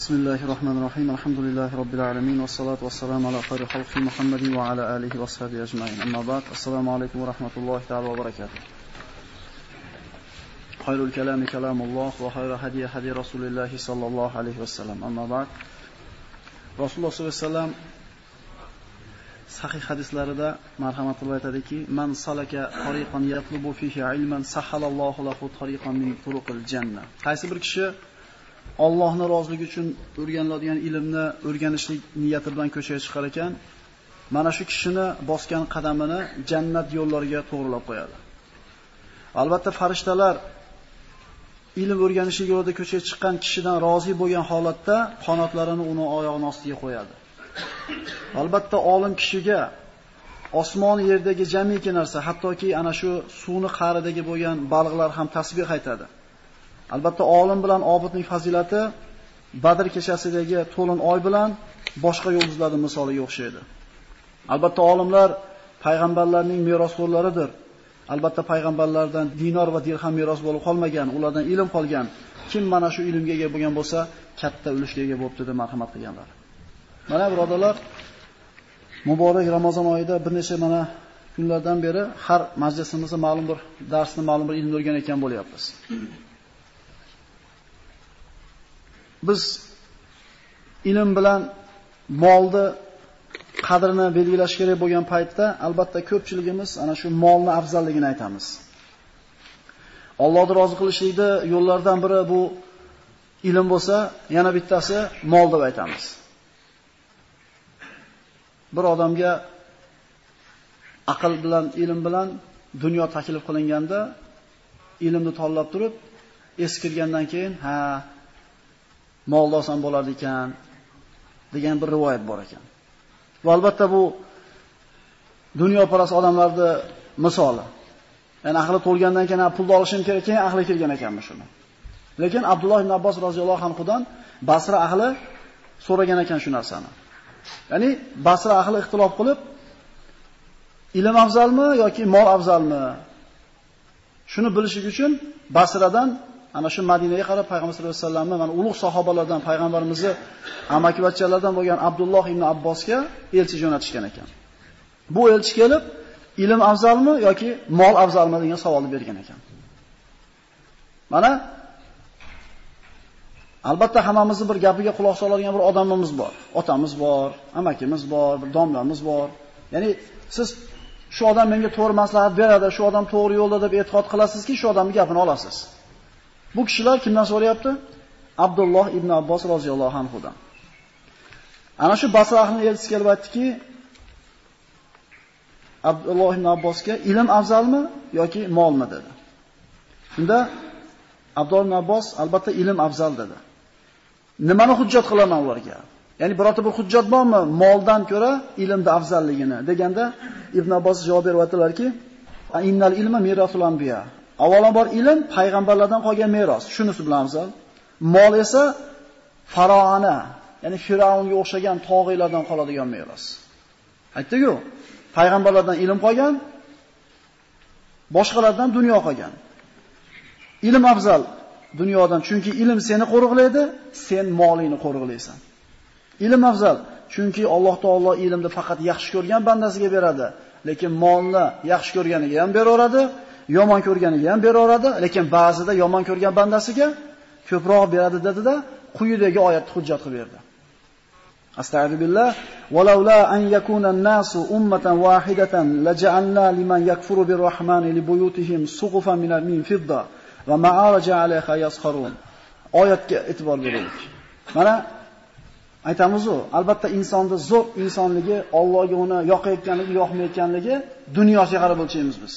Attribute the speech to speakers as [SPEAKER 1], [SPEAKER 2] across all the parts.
[SPEAKER 1] بسم الله الرحمن الرحيم. الحمد لله رب العالمين والصلاة والسلام على خير خلق محمد وعلى آله وصحبه أجمعين. أما بعد السلام عليكم ورحمة الله تعالى وبركاته. خير الكلام كلام الله وخير هدي هدي رسول الله صلى الله عليه وسلم. أما بعد رسول الله صلى الله عليه وسلم sahih hadislarida marhamat qilib aytadiki man salaka tariqan yatlubu fihi ilman sahalallohu lahu tariqan min turuqil janna qaysi bir kishi Allohning roziligi uchun o'rganiladigan ilmni o'rganishlik niyati bilan ko'chaga chiqar ekan, mana shu kishini bosgan qadamini jannat yo'llariga to'g'rilab qo'yadi. Albatta farishtalar ilm o'rganishlik yo'lida ko'chaga chiqqan kishidan rozi bo'lgan holatda qanotlarini uni oyog'ining ostiga qo'yadi. Albatta olim kishiga osmon yerdagi jamiki narsa, hattoki ana shu suvni qa'ridagi bo'lgan baliqlar ham tasbih aytadi. Albatta olim bilan obidning fazilati Badr kechasidagi to'lin oy bilan boshqa yulduzlarning misoliga o'xshaydi. Albatta olimlar payg'ambarlarning merosxo'rlaridir. Albatta payg'ambarlardan dinor va dirham meros bo'lib qolmagan, ulardan ilm qolgan. Kim mana shu ilmga ega bo'lgan bo'lsa, katta ulushga ega bo'libdi deb marhamat qilganlar. Mana birodalar, muborak Ramazon oyida bir necha mana kunlardan beri har majlisimizda ma'lum bir darsni, ma'lum bir ilmni o'rganayotgan bo'lyapmiz. Biz ilm bilan molni qadrini belgilash kerak bo'lgan paytda albatta ko'pchiligimiz ana shu molni afzalligini aytamiz. Allohni rozi qilishlikni yo'llaridan biri bu ilm bo'lsa, yana bittasi mol deb aytamiz. Bir odamga aql bilan, ilm bilan dunyo taklif qilinganda ilmni tanlab turib, eskirgandan keyin, ha, mol olsam bo'lar ekan degan bir rivoyat bor ekan. Va albatta bu dunyo parasi odamlarni misoli. Ya'ni aqli to'lgandan keyin pulni olishim kerak, keyin aqli kelgan ekanmi shuni. Lekin Abdulloh ibn Abbos roziyallohu anhudan Basra ahli so'ragan ekan shu narsani. Ya'ni Basra ahli ixtilof qilib ilm afzalmi yoki mol afzalmi? Shuni bilishlik uchun Basradan ana shu Madinaga qarab payg'ambar sollallohu alayhi vasallamni mana ulug' sahobalardan payg'ambarimizni amakivachchalaridan bo'lgan Abdulloh ibn Abbosga elchi jo'natishgan ekan. Bu elchi kelib, ilm afzalmi yoki mol afzalmi degan savolni bergan ekan. Mana albatta hammamizni bir gapiga quloq soladigan bir odamimiz bor. Otamiz bor, amakimiz bor, bir domlamiz bor. Ya'ni siz shu odam menga to'g'ri maslahat beradi, shu odam to'g'ri yo'lda deb e'tiqod qilasizki, shu odamning gapini olasiz. Bu kishilar kimdan so'rayapti? Abdulloh ibn Abbos roziyallohu anhudan. Ana shu Basra ahlining elchisi kelib aytdiki, Abdulloh ibn Abbosga ilm afzalmi yoki molmi dedi. Shunda Abdulloh ibn Abbos albatta ilm afzal dedi. Nimani hujjat qilaman ularga? Ya'ni birorta bir hujjat bormi moldan ko'ra ilmda afzalligini deganda Ibn Abbos javob berib aytdilarki, innal ilma mirasul anbiya. Avvalambor ilm payg'ambarlardan qolgan meros, shunisi bilan afzal. Mol esa faroana, ya'ni Firavunga o'xshagan tog'iylardan qoladigan meros. Aytdi-ku, payg'ambarlardan ilm qolgan, boshqalardan dunyo qolgan. Ilm afzal dunyodan, chunki ilm seni qo'riqlaydi, sen molingni qo'riqlaysan. Ilm afzal, chunki Alloh taolo ilmni faqat yaxshi ko'rgan bandasiga beradi, lekin molni yaxshi ko'rganiga ham beraveradi. Yomon ko'rganiga ham beraveradi, lekin ba'zida yomon ko'rgan bandasiga ko'proq beradi dedi-da, quyidagi oyatni hujjat qilib berdi. Astagfirullah. Walaula an yakuna an-nasu ummatan wahidatan laja'alna liman yakfuru bir-rahmani libuyutihim suqufan min min fidda va ma'araja 'alayha yasxarun. Oyatga e'tibor beraylik. Mana aytamiz-ku, albatta insonda zo'r insonligi, Allohga uni yoqayotganligi, yoqmayotganligi dunyosiga qarab o'lchaymiz biz.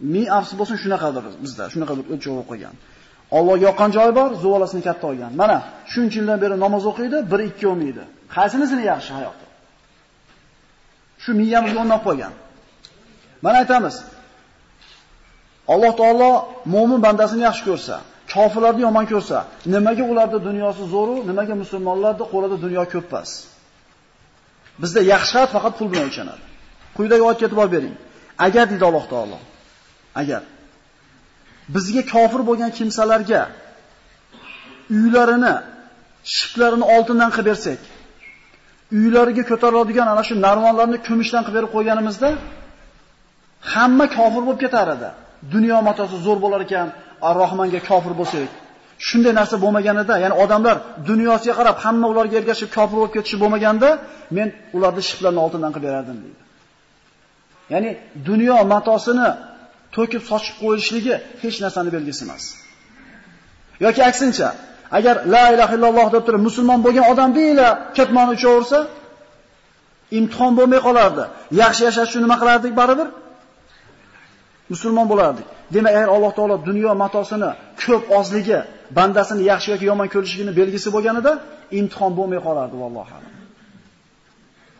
[SPEAKER 1] Ming afsus bo'lsin shunaqadir bizda, shunaqa bir o'lchov bo'lib qolgan. Alloh yoqqan joyi bor, zuvolasini katta olgan. Mana shuncha yildan beri namoz o'qiydi, 1-2 olmaydi. Qaysinisini yaxshi hayotda? Shu miyamizga o'rnab qo'ygan. Mana aytamiz. Alloh taolo mu'min bandasini yaxshi ko'rsa, kofirlarni yomon ko'rsa, nimaga ularda dunyosi zo'ru, nimaga musulmonlarda qo'lida dunyo ko'ppas? Bizda yaxshi hayot faqat pul bilan o'lchanadi. Quyidagi oyatga e'tibor bering. Agar deydi Alloh taolo agar bizga kofir bo'lgan kimsalarga uylarini shiplarini oltindan qilib bersak, uylariga ko'tariladigan ana shu narvonlarni kumushdan qilib berib qo'yganimizda hamma kofir bo'lib ketar edi. Dunyo matosi zo'r bo'lar ekan, Ar-Rahmonga kofir bo'lsak. Shunday narsa bo'lmaganida, ya'ni odamlar dunyosiga qarab hamma ularga ergashib kofir bo'lib ketishi bo'lmaganda, men ularni shiplarini oltindan qilib berardim deydi. Ya'ni dunyo matosini to'kib sochib qo'yishligi hech narsani belgisi emas. Yoki aksincha, agar la ilaha illalloh deb turib musulmon bo'lgan odam bila ketmon uchaversa, imtihon bo'lmay qolardi. Yaxshi yashash uchun nima qilardik baribir? Musulmon bo'lardik. Demak, agar Alloh taolo dunyo matosini ko'p ozligi bandasini yaxshi yoki yomon ko'rishligini belgisi bo'lganida imtihon bo'lmay qolardi vallohu alam.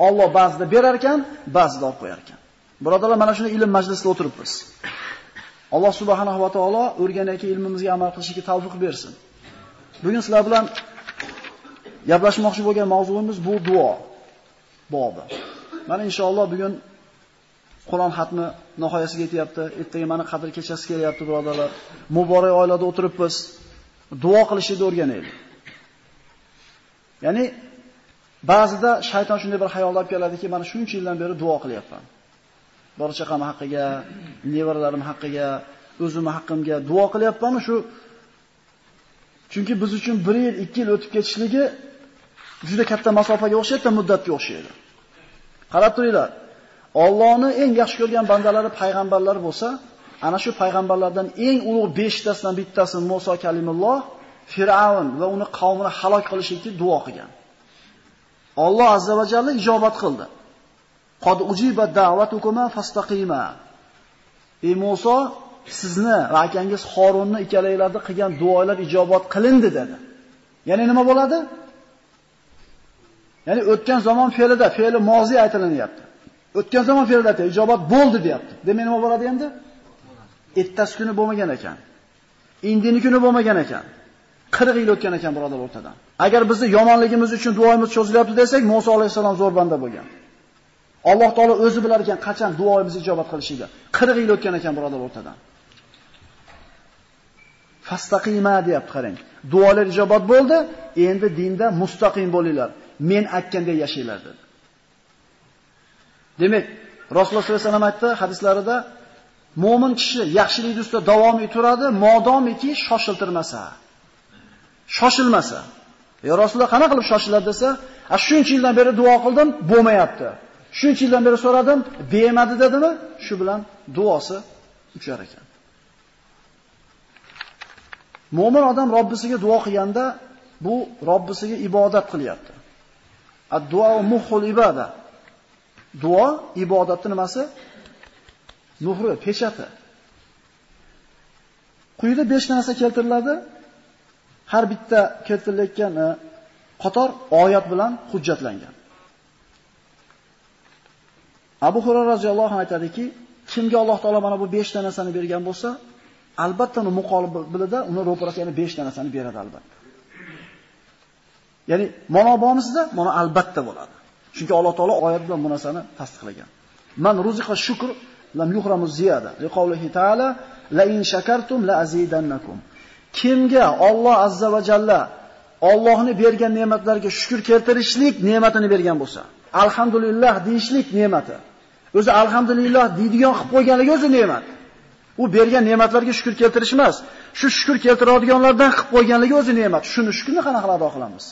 [SPEAKER 1] Alloh ba'zida berar ekan, ba'zida olib qo'yar ekan. Birodarlar, mana shuni ilm majlisida o'tiribmiz. Alloh subhanahu va taolo o'rganayotgan ilmimizga amal qilishga tavfiq bersin. Bugun sizlar bilan gaplashmoqchi bo'lgan mavzuimiz bu duo bobi. Mana inshaalloh bugun Qur'on xatmi nihoyasiga yetyapti. Ertaga mana qadr kechasi kelyapti, birodarlar. Muborak oilada o'tiribmiz. Duo qilishni o'rganaylik. Ya'ni ba'zida shayton shunday bir xayol olib keladiki, mana shuncha yildan beri duo qilyapman. Bola chaqam haqqiga, nevaralarim haqqiga, o'zim haqqimga duo qilyapman, shu Chunki biz uchun 1 yil, 2 yil o'tib ketishligi juda katta masofaga o'xshaydi, muddatga o'xshaydi. Qarab turinglar. Allohni eng yaxshi ko'rgan bandalari payg'ambarlar bo'lsa, ana shu payg'ambarlardan eng ulug' 5 tasidan bittasi Musa kalimulloh Fir'avn va uni qavmini halok qilishlikka duo qilgan. Alloh azza va jalla ijobat qildi. Qad ujiba da'watukuma fastaqima. Ey Musa, sizni va akangiz Xoronni ikkalanglarni qilgan duolar ijobat qilindi dedi. Ya'ni nima bo'ladi? Ya'ni o'tgan zamon fe'lida, fe'li mozi aytilinyapti. O'tgan zamon fe'lida ijobat bo'ldi deyapti. Demak nima bo'ladi endi? Ertasi kuni bo'lmagan ekan. Indini kuni bo'lmagan ekan. 40 yil o'tgan ekan birodar o'rtadan. Agar bizni yomonligimiz uchun duomiz cho'zilyapti desak, Musa alayhisalom zo'r banda bo'lgan. Alloh taolo o'zi bilar ekan qachon duoimizni ijobat qilishiga. 40 yil o'tgan ekan birodar o'rtadan. Fastaqima deyapti qarang. Duolar ijobat bo'ldi, endi dinda mustaqim bo'linglar. Men aytganday yashanglar dedi. Demak, Rasululloh sollallohu alayhi vasallam aytdi hadislarida Mo'min kishi yaxshilik ustida davom etadi, modomiki shoshiltirmasa. Shoshilmasa. Ya Rasululloh qana qilib shoshiladi desa, "A shuncha yildan beri duo qildim, bo'lmayapti. Shuncha yildan beri so'radim, bermadi" dedimi? Shu bilan duosi uchar ekan. Mo'min odam Robbisiga duo qilganda bu Robbisiga ibodat qilyapti. Ad-duo muhul ibada. Duo ibodatning nimasi? Muhri, peshati. Quyida 5 narsa keltiriladi. Har bitta keltirilayotgan qator oyat bilan hujjatlangan. Abu Hurayra roziyallohu anhu aytadiki, kimga Alloh taolo mana bu 5 ta narsani bergan bo'lsa, albatta uni muqobilida uni ro'parasi yana 5 ta narsani beradi albatta. Ya'ni mana bormisizda, mana albatta bo'ladi. Chunki Alloh taolo oyat bilan bu narsani tasdiqlagan. Man ruziqa shukr lam yuhramu ziyada. Liqawlihi ta'ala la in shakartum la azidannakum. Kimga Alloh azza va jalla Allohni bergan ne'matlarga shukr keltirishlik ne'matini bergan bo'lsa, alhamdulillah deyishlik ne'mati. O'zi alhamdulillah deydigan qilib qo'yganligi o'zi ne'mat. U bergan ne'matlarga shukr keltirish emas, shu shukr keltiradiganlardan qilib qo'yganligi o'zi ne'mat. Shuni shukrni qanaqa ado qilamiz?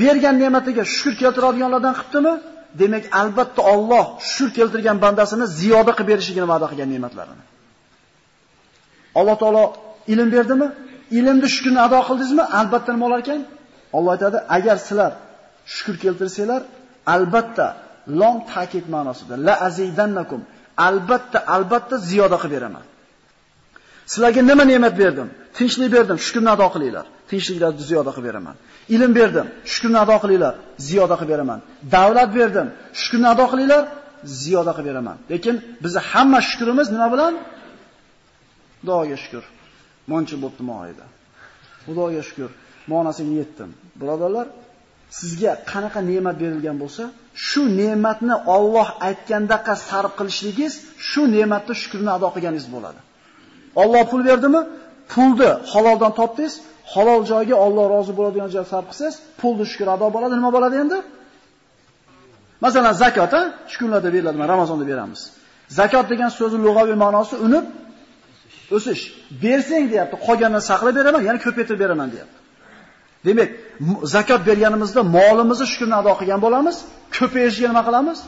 [SPEAKER 1] Bergan ne'matiga shukr keltiradiganlardan qilibdimi? Demak, albatta Alloh shukr keltirgan bandasini ziyoda qilib berishligini va'da qilgan ne'matlarini. Alloh taolo ilm berdimi? Ilmni shukrni ado qildingizmi? Albatta nima bo'lar ekan? Alloh aytadi, agar sizlar shukr keltirsanglar, albatta lom ta'kid ma'nosida la azidannakum albatta albatta ziyoda qilib beraman. Sizlarga nima ne'mat berdim? Tinchlik berdim, shukrni ado qilinglar. Tinchliklarni ziyoda qilib beraman. Ilm berdim, shukrni ado qilinglar, ziyoda qilib beraman. Davlat berdim, shukrni ado qilinglar, ziyoda qilib beraman. Lekin bizi hamma shukrimiz nima bilan? Xudoga shukr. Monchi bo'pti moyida. Xudoga shukr. Ma'nosiga yetdim. Birodarlar, sizga qanaqa ne'mat berilgan bo'lsa, shu ne'matni Alloh aytgandaqa sarf qilishligingiz, shu ne'matni shukrni ado qilganingiz bo'ladi. Alloh pul berdimi? Pulni haloldan topdingiz, halol joyga Alloh rozi bo'ladigan joyga sarf qilsangiz, pulni shukr ado bo'ladi, nima bo'ladi endi? Masalan, zakot, shu kunlarda beriladi, Ramazonda beramiz. Zakot degan so'zining lug'aviy ma'nosi unib o'sish. Bersang deyapti, qolganini saqlab beraman, ya'ni ko'paytirib beraman deyapti. Demak, zakot berganimizda molimizni shukrni ado qilgan bo'lamiz, ko'payishiga nima qilamiz?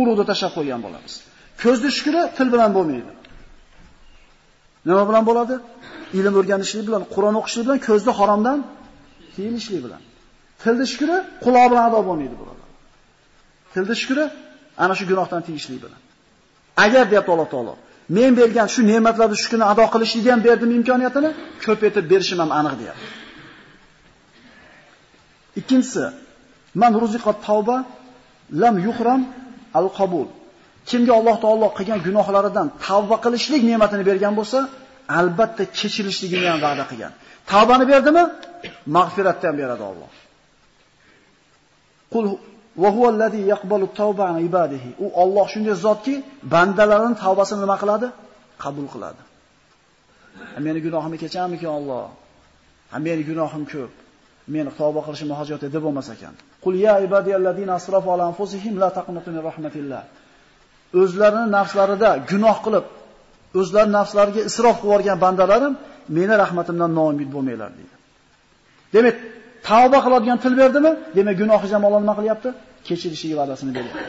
[SPEAKER 1] Urug'ni tashab qo'ygan bo'lamiz. Ko'zni shukri til bilan bo'lmaydi. Nima bilan bo'ladi? Ilm o'rganishlik bilan, Qur'on o'qishlik bilan, ko'zni haromdan tiyilishlik bilan. Tilni shukri quloq bilan ado bo'lmaydi, birodar. Tilni shukri ana shu gunohdan tiyishlik bilan. Agar deyapti Alloh taolo, men bergan shu ne'matlarni shukrini ado qilishlik ham berdim imkoniyatini, ko'p etib berishim ham aniq deyapti. Ikkinchisi, man ruziqat tavba lam yuhram al-qabul. Kimga Alloh taolo qilgan gunohlaridan tavba qilishlik ne'matini bergan bo'lsa, albatta kechirishligini ham va'da qilgan. Tavbani berdimi? Mag'firatni ham beradi Alloh. Qul va huwa allazi yaqbalu tawba an ibadihi. U Alloh shunday zotki, bandalarining tavbasini nima qiladi? Qabul qiladi. Meni gunohimni kechammikin Alloh? Ha meni gunohim ko'p. Meni tavba qilishim hojat edi bo'lmas ekan. Qul ya ibadiyallazina asrafu ala anfusihim la taqnatu min rahmatillah. O'zlarini nafslarida gunoh qilib, o'zlari nafslariga isrof qilib yuborgan bandalarim meni rahmatimdan noumid bo'lmanglar deydi. Demak, tavba qiladigan til berdimi? Demak, gunohi jamolon nima qilyapti? Kechirishiga va'dasini beryapti.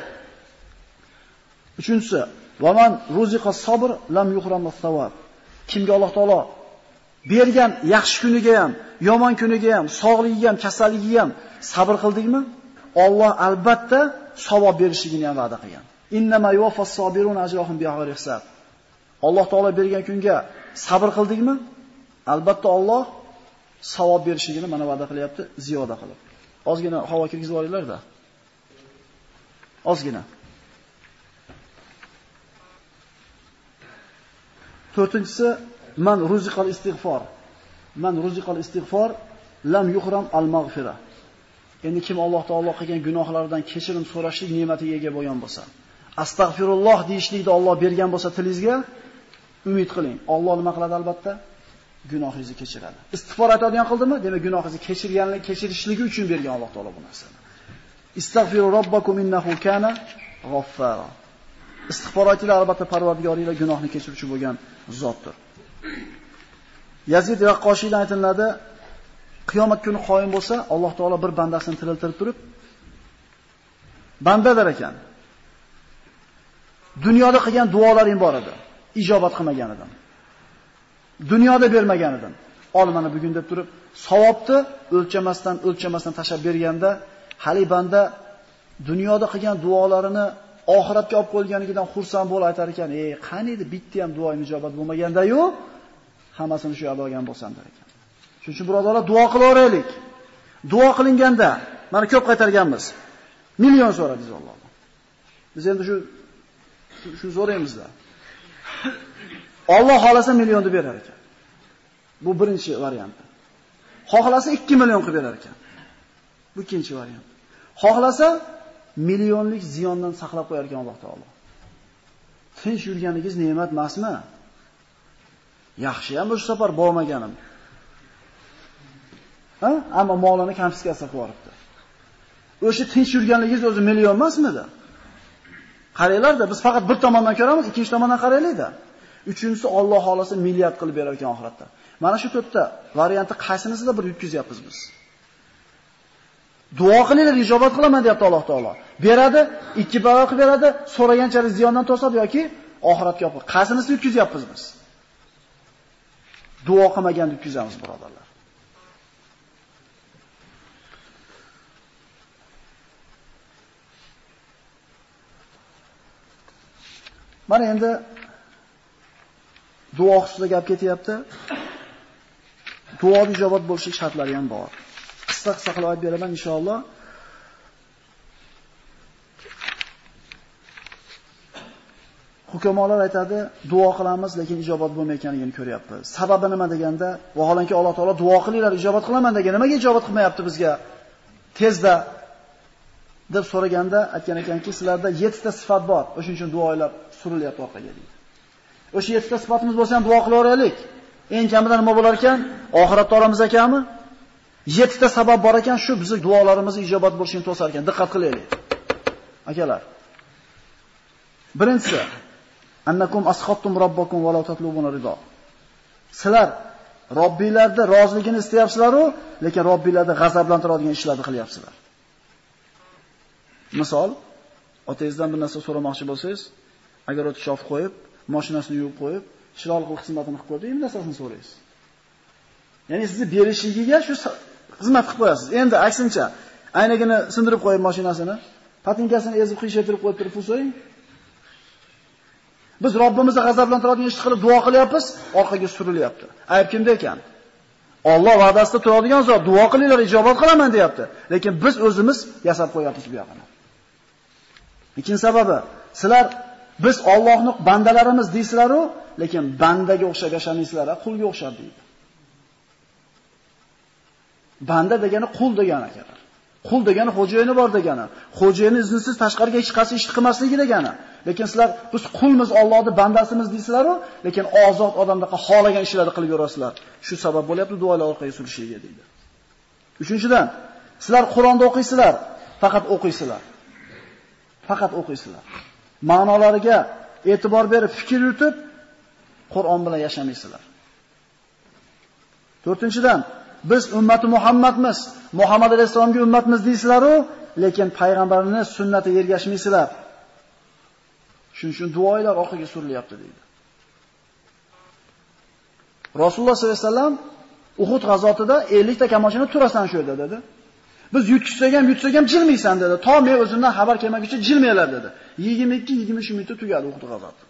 [SPEAKER 1] Uchinchisi, va man ruziqa sabr lam yuhram as-sawab. Kimga Alloh taolo bergan yaxshi kuniga ham, yomon kuniga ham, sog'ligiga ham, kasalligiga ham sabr qildingmi? Alloh albatta savob berishligini ham va'da qilgan. Innama yuwaffas sabirun ajrohum bi'ag'ri hisob. Alloh taolo bergan kunga sabr qildingmi? Albatta Alloh savob berishligini mana va'da qilyapti, ziyoda qilib. Ozgina havo kirgizib olinglar-da. Ozgina. To'rtinchisi man ruziqal istig'for. Man ruziqal istig'for lam yuhram al mag'fira. Endi kim Alloh taolo qilgan gunohlaridan kechirim so'rashlik ne'matiga ega bo'lgan bo'lsa, astag'firulloh deyishlikni Alloh bergan bo'lsa tilingizga umid qiling. Alloh nima qiladi albatta? Gunohingizni kechiradi. Istig'for aytadigan qildimi? Demak, gunohingizni kechirganlik, kechirishligi uchun bergan Alloh taolo bu narsani. Istagfiru robbakum innahu kana g'affara. Istig'for aytinglar, albatta Parvardigoringlar gunohni kechiruvchi bo'lgan zotdir. Yazid va Qoshiydan aytiladi, qiyomat kuni qoyim bo'lsa, Alloh taolo bir bandasini tiriltirib turib, bandadir ekan. Dunyoda qilgan duolaring bor edi, ijobat qilmaganidan. Dunyoda bermagan edim. Ol mana bugun deb turib, savobni o'lchamasdan, o'lchamasdan tashab berganda, hali banda dunyoda qilgan duolarini oxiratga olib qo'yganligidan xursand bo'lib aytar ekan, "Ey, qani edi bitta ham duoim ijobat bo'lmaganda-yu, hammasini shu olgan bo'lsam" der ekan. Shuning uchun birodarlar duo qilaveraylik. Duo qilinganda, mana ko'p qaytarganmiz. Million so'radingiz Allohdan. Biz endi shu shu so'raymizda. Alloh xolasa millionni berar ekan. Bu birinchi variant. Xohlasa 2 million qilib berar ekan. Bu ikkinchi variant. Xohlasa millionlik ziyondan saqlab qo'yar ekan Alloh taolo. Tinch yurganingiz ne'mat emasmi? Yaxshi ham o'sha safar bormaganim. Ha? Ammo molini konfiskatsiya qilib. O'sha tinch yurganligingiz o'zi million emasmidi? Qaranglarda, biz faqat bir tomondan ko'ramiz, ikkinchi tomondan qaraylik-da. Uchinchisi Alloh xolasa milliard qilib berar ekan oxiratda. Mana shu to'rtta variantni qaysinisida bir yutkazyapmiz biz? Duo qilinglar, ijobat qilaman deyapti Alloh taolo. Beradi, ikki barobar qilib beradi, so'raganchalik ziyondan to'sadi yoki oxiratga olib. Qaysinisini yutkazyapmiz biz? Duo qilmaganni yutkazamiz, birodarlar. Mana endi duo xususida gap ketyapti. Duo ijobat bo'lishi shartlari ham bor. Qisqa-qisqa qilib aytib beraman inshaalloh. Hukomolar aytadi, duo qilamiz, lekin ijobat bo'lmayotganligini ko'ryapmiz. Sababi nima deganda, vaholanki Alloh taolo duo qilinglar, ijobat qilaman degan, nimaga ijobat qilmayapti bizga? Tezda deb so'raganda aytgan ekanki, sizlarda 7 ta sifat bor. O'shuning uchun duolar surilyapti orqaga deydi. O'sha 7 ta sifatimiz bo'lsa ham duo qilaveraylik. Eng kamida nima bo'lar ekan? Oxiratda olamiz ekanmi? 7 ta sabab bor ekan, shu bizning duolarimiz ijobat bo'lishini to'sar ekan. Diqqat qilaylik. Akalar. Birinchisi, annakum asxottum robbakum va la tatlubuna rido. Sizlar Robbilarning roziligini istayapsizlar-ku, lekin Robbinglarni g'azablantiradigan ishlarni qilyapsizlar. Misol, otangizdan bir narsa so'ramoqchi bo'lsangiz, agar o'tib shof qo'yib, mashinasini yuvib qo'yib, chiroyli qilib xizmatini qilib qo'ydi, endi narsasini so'raysiz. Ya'ni sizni berishligiga shu xizmat qilib qo'yasiz. Endi aksincha, aynagini sindirib qo'yib mashinasini, patinkasini ezib qiyshaytirib qo'yib turib pul. Biz Robbimizni g'azablantiradigan ishni qilib duo qilyapmiz, orqaga surilyapti. Ayb kimda ekan? Alloh va'dasida turadigan zot, duo qilinglar, ijobat qilaman deyapti. Lekin biz o'zimiz yasab qo'yapmiz bu yoqni. Ikkinchi sababi, sizlar biz Allohning bandalarimiz deysizlar-ku, lekin bandaga o'xshab yashamaysizlar, qulga o'xshab deydi. Banda degani qul degani ekan. Qul degani xo'jayini bor degani. Xo'jayini iznisiz tashqariga hech qaysi ish qilmasligi degani. Lekin sizlar biz qulmiz, Allohning bandasimiz deysizlar-ku, lekin ozod odamdaqa xohlagan ishlarni qilib yurasizlar. Shu sabab bo'lyapti duolar orqaga surishiga deydi. Uchinchidan, sizlar Qur'onni o'qiysizlar, faqat o'qiysizlar. Faqat o'qiysizlar. Ma'nolariga e'tibor berib, fikr yuritib, Qur'on bilan yashamaysizlar. 4-dan biz ummati Muhammadmiz, Muhammad alayhisolamga ummatmiz deysizlar-ku, lekin payg'ambarning sunnatiga ergashmaysizlar. Shuning uchun duoylar orqaga surilyapti deydi. Rasululloh sollallohu alayhi vasallam Uhud g'azotida 50 ta kamoshini turasan shu yerda dedi. Biz yutishsak ham yutsak ham jilmaysan dedi. To men o'zimdan xabar kelmaguncha jilmaylar dedi. 22-23 minutda tugadi Uhud g'azoti.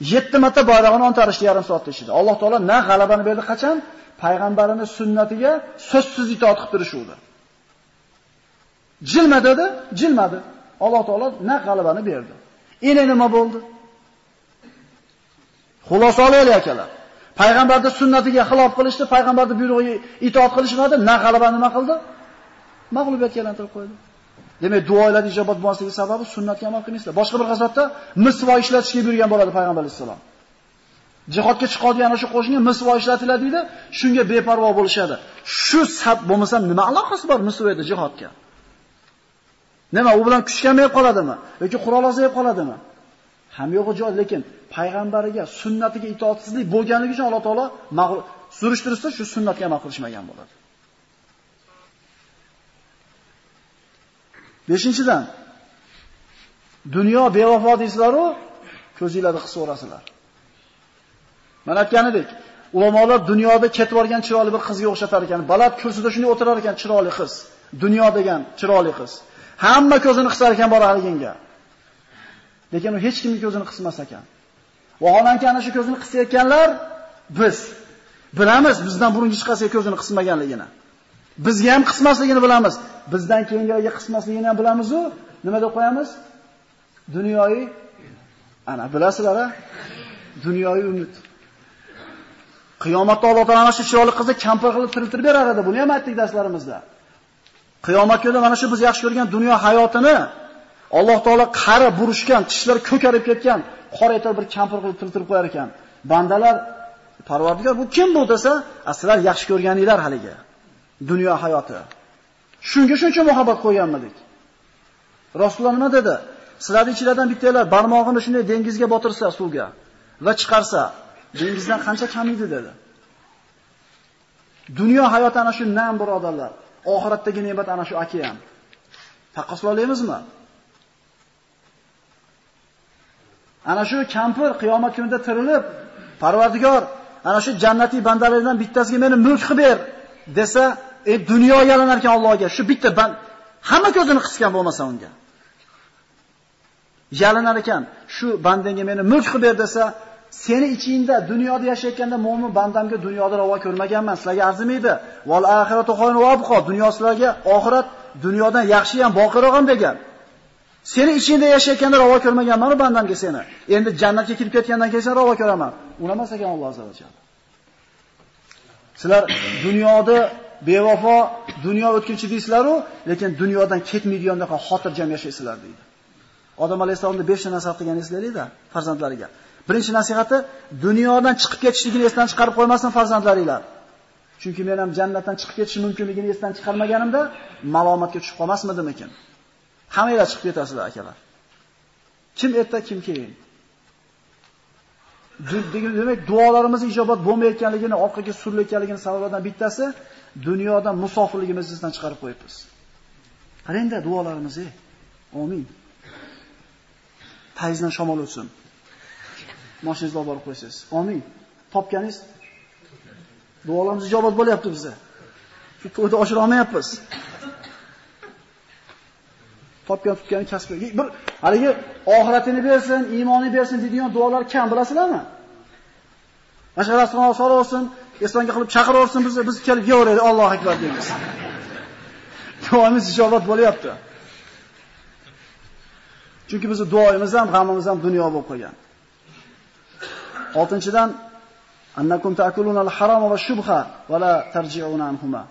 [SPEAKER 1] 7 marta bayrog'ini ontarishdi yarim soatda ichida. Alloh taolo na g'alabani berdi qachon? Payg'ambarini sunnatiga so'zsiz itoat qilib turishuvdi. Jilmadi, jilmadi. Alloh taolo na g'alabani berdi. Endi nima bo'ldi? Xulosa olaylik akalar. Payg'ambarning sunnatiga xilof qilishdi, payg'ambarning buyrug'iga itoat qilishmadi, na g'alaba nima qildi? Mag'lubiyatga aylantirib qo'ydi. Demak, duolar ijobat bo'lmasligi sababi sunnatga amal qilmaysizlar. Boshqa bir g'azotda misvo ishlatishga buyurgan bo'ladi payg'ambar sollallohu alayhi vasallam. Jihodga chiqadigan o'sha qo'shinga misvo ishlatiladi deydi, shunga beparvo bo'lishadi. Shu sab bo'lmasa nima aloqasi bor misvo edi jihodga? Nima, u bilan kuch kamayib qoladimi yoki qurol ozayib qoladimi? Ham yo'q joy, lekin payg'ambariga, sunnatiga itoatsizlik bo'lganligi uchun Alloh taolo mag'rur surishtirsa shu sunnatga amal qilishmagan bo'ladi. Beshinchidan, dunyo bevafo deysizlar-ku, ko'zinglarni qisib Mana aytgan edik, ulamolar dunyoda ketib borgan chiroyli bir qizga o'xshatar ekan. Baland kursida shunday o'tirar ekan chiroyli qiz. Dunyo degan chiroyli qiz. Hamma ko'zini qisar ekan boraliginga. Lekin u hech kimning ko'zini qismas ekan. Vaholanki ana shu ko'zini qisayotganlar biz. Bilamiz bizdan burun hech qaysi ko'zini qismaganligini. Bizga ham qismasligini bilamiz. Bizdan keyingilarga qismasligini ham bilamiz-ku. Nima deb qo'yamiz? Dunyoyi ana bilasizlar-a? Dunyoyi umid. Qiyomatda Alloh taolo shu chiroyli qizni kampir qilib tiriltirib berar edi. Buni ham aytdik darslarimizda. Qiyomat kunida mana shu biz yaxshi ko'rgan dunyo hayotini Alloh taolo qari burishgan, tishlari ko'karib ketgan, qora etar bir kampir qilib tiriltirib qo'yar ekan. Bandalar Parvardigor bu kim bu desa, aslar yaxshi ko'rganinglar haliga. Dunyo hayoti. Shunga shuncha muhabbat qo'yganmidik. Rasululloh nima dedi? Sizlarning ichlardan bittalar barmog'ini shunday dengizga botirsa suvga va chiqarsa, dengizdan qancha kamaydi dedi. Dunyo hayoti ana shu nam birodarlar. oxiratdagi ne'mat ana shu okean. Taqqoslaymizmi? Ana shu kampir qiyomat kunida tirilib, Parvardigor, ana shu jannatiy bandalardan bittasiga meni mulk qilib ber desa, e dunyo yalanar ekan Allohga. Shu bitta band hamma ko'zini qisgan bo'lmasa unga. Yalanar ekan, shu bandanga meni mulk qilib ber desa, seni ichingda dunyoda yashayotganda mo'min bandamga dunyoda ravo ko'rmaganman, sizlarga arzimaydi. Val oxiratu xoyun va abqo. Dunyo sizlarga oxirat dunyodan yaxshi ham boqiroq ham degan. Seni ichingda yashayotganda ravo ko'rmaganman bandamga seni. Endi jannatga kirib ketgandan keyin ravo ko'raman. Unamas ekan Alloh azza va jalla. Sizlar dunyoda bevafo, dunyo o'tkinchi deysizlar-ku, lekin dunyodan ketmaydigandaqa xotirjam yashaysizlar deydi. Odam alayhisolamni 5 ta nasihat qilgan esingizda farzandlariga. Birinchi nasihati dunyodan chiqib ketishligini esdan chiqarib qo'ymasin farzandlaringlar. Chunki men ham jannatdan chiqib ketishim mumkinligini esdan chiqarmaganimda malomatga tushib qolmasmidimikin? Hammanglar chiqib ketasizlar akalar. Kim erta, kim keyin? Demak, duolarimiz ijobat bo'lmayotganligini, orqaga surilayotganligini sababidan bittasi dunyodan musofirligimizni esdan chiqarib qo'yibmiz. Qarangda duolarimiz, ey. Amin. Tayizdan shamol o'tsin. Mashinangizga olib borib qo'ysiz. Amin. Topganingiz duolarimiz ijobat bo'lyapti bizda. Shu to'yda oshira olmayapmiz. Topgan tutgani kasb bir haligi oxiratini bersin, iymoni bersin deydigan duolar kam bilasizlarmi? Mashallasini so'raversin, islomga qilib chaqiraversin bizni, biz kelib yeveraylik, Alloh akbar deymiz. Duomiz ijobat bo'lyapti. Chunki bizning duoyimiz ham, g'amimiz ham dunyo bo'lib qolgan. 6-dan annakum ta'kuluna al-harama va shubha va la tarji'una anhuma.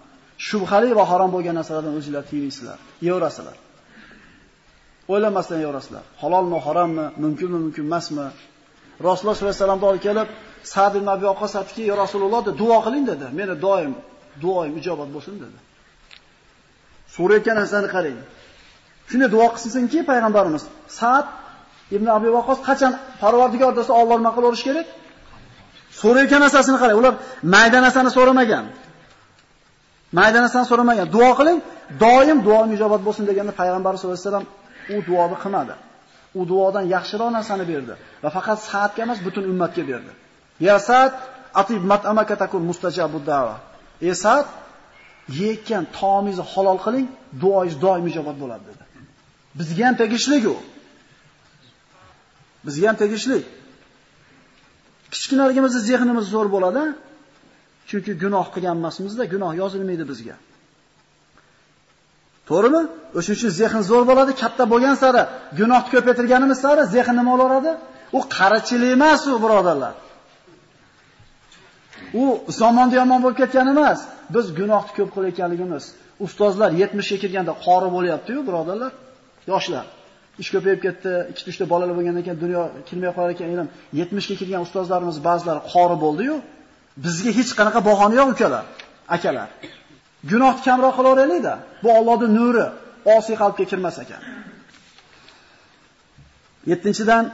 [SPEAKER 1] Shubhali va harom bo'lgan narsalardan o'zingizlar tiyingsizlar, yevrasizlar. O'ylamasdan yoraslar. Halolmi, harommi, mumkinmi, mumkin emasmi? Rasululloh sollallohu alayhi vasallamga olib kelib, Sa'd ibn Abi Waqqas aytdiki, "Ya Rasululloh, de duo qiling" dedi. Meni doim duoim ijobat bo'lsin dedi. So'rayotgan narsani qarang. Shunday duo qilsinki payg'ambarimiz Sa'd ibn Abi Waqqas qachon Parvardigor desa Alloh nima qilaverish kerak? So'rayotgan narsasini qarang. Ular mayda narsani so'ramagan. Mayda narsani so'ramagan. Duo qiling, doim duoing ijobat bo'lsin deganda payg'ambar sollallohu alayhi vasallam u duoni qilmadi. U duodan yaxshiroq narsani berdi va faqat Sa'dga emas, butun ummatga berdi. Ya Sa'd, atib mat'amaka takun mustajabud da'va. Ey Sa'd, yeyotgan taomingizni halol qiling, duoingiz doim ijobat bo'ladi dedi. Bizga ham tegishli u. Bizga ham tegishli. Kichkinaligimizda zehnimiz zo'r bo'ladi. Chunki gunoh qilgan emasmizda, gunoh yozilmaydi bizga. To'g'rimi? O'shuning uchun zehn zo'r bo'ladi, katta bo'lgan sari, gunohni ko'paytirganimiz sari zehn nima bo'laveradi? U qarichilik emas u, birodarlar. U zamonda yomon bo'lib ketgan emas. Biz gunohni ko'p qilayotganligimiz. Ustozlar 70 ga kirganda qori bo'lyapti-yu, birodarlar. Yoshlar. Ish ko'payib ketdi, ikkita uchta bolalar bo'lgandan keyin dunyo kirmay qolar ekan ilm. 70 ga kirgan ustozlarimiz ba'zilari qori bo'ldi-yu. Bizga hech qanaqa bahona yo'q ukalar, akalar. Gunohni kamroq qilaveraylik-da. Bu Allohning nuri, osiy qalbga kirmas ekan. 7-dan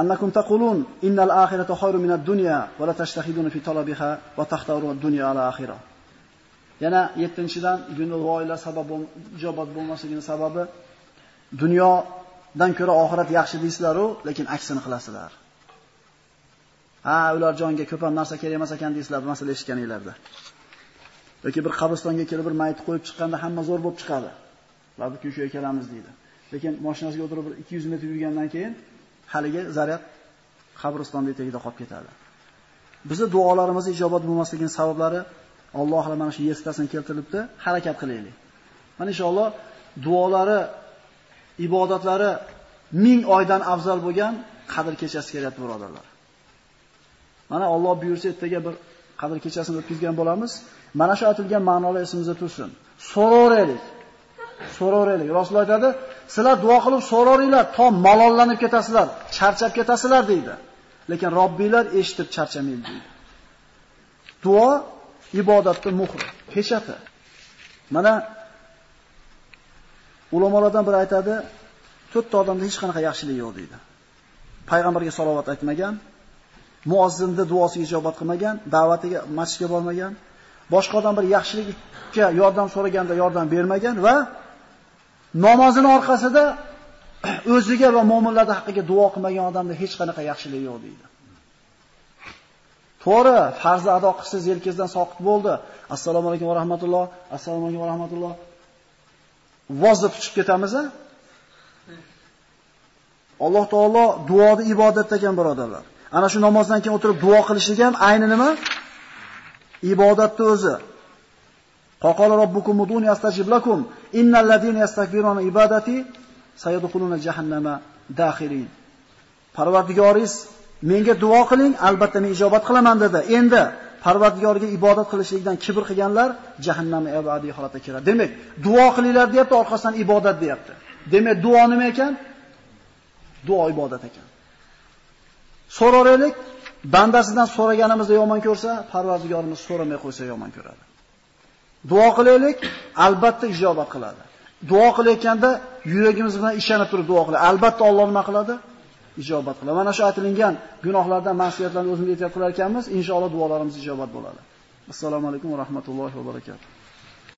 [SPEAKER 1] annakum taqulun innal akhirata khayrun minad dunya va la tashtahiduna fi talabiha va taxtaru ad-dunya ala akhirah. Yana 7-dan gunohlar sabab ijobat bo'lmasligining sababi dunyodan ko'ra oxirat yaxshi deysizlar-u, lekin aksini qilasizlar. Ha, ular jonga ko'p ham narsa kerak emas ekan deysizlar, masala eshitganinglarda. Yoki bir qabristonga kelib bir mayit qo'yib chiqqanda hamma zo'r bo'lib chiqadi. Balki shu kelamiz deydi. Lekin mashinasiga o'tirib bir 200 metr yurgandan keyin haligi zaryad qabristonda tagida qolib ketadi. Bizni duolarimiz ijobat bo'lmasligining sabablari Alloh mana shu yestasini keltiribdi, harakat qilaylik. Mana inshaalloh duolari, ibodatlari ming oydan afzal bo'lgan qadr kechasi kelyapti, birodarlar. Mana Alloh buyursa ertaga bir qadr kechasini o'tkazgan bo'lamiz. Mana shu aytilgan ma'nolar esimizda tursin. So'raveraylik. So'raveraylik. Rasululloh aytadi, sizlar duo qilib so'raveringlar, to malollanib ketasizlar, charchab ketasizlar deydi. Lekin Robbinglar eshitib charchamaydi deydi. Duo ibodatning muhri, peshati. Mana ulamolardan biri aytadi, to'rtta odamda hech qanaqa yaxshilik yo'q deydi. Payg'ambarga salovat aytmagan, muozzinni duosiga ijobat qilmagan, da'vatiga, masjidga bormagan, boshqa odam bir yaxshilikka yordam so'raganda yordam bermagan va namozini orqasida o'ziga va mu'minlar haqqiga duo qilmagan odamda hech qanaqa yaxshilik yo'q deydi. To'g'ri, farzni ado qilsiz, yelkangizdan soqit bo'ldi. Assalomu alaykum va rahmatulloh, assalomu alaykum va rahmatulloh. Vozib chiqib ketamiz? Alloh taolo duoni ibodat degan birodarlar. Ana shu namozdan keyin o'tirib duo qilishlik ham ayni nima? Ibodatni o'zi. Qaqala robbukum uduni yastajib lakum innal ladina yastakbiruna ibadati sayadkhuluna jahannama dakhirin. Parvardigoringiz menga duo qiling, albatta men ijobat qilaman dedi. Endi Parvardigorga ibodat qilishlikdan kibr qilganlar jahannamga abadiy holatda kiradi. Demak, duo qilinglar deyapti, orqasidan ibodat deyapti. Demak, duo nima ekan? Duo ibodat ekan. So'raylik, bandasidan so'raganimizda yomon ko'rsa, Parvardigorimiz so'ramay qo'ysa yomon ko'radi. Duo qilaylik, albatta ijobat qiladi. Duo qilayotganda yuragimiz bilan ishonib turib duo qilaylik. Albatta Alloh nima qiladi? Ijobat qiladi. Mana shu aytilgan gunohlardan, ma'siyatlardan o'zimiz ehtiyot qilar ekanmiz, inshaalloh duolarimiz ijobat bo'ladi. Assalomu alaykum va rahmatullohi va barakatuh.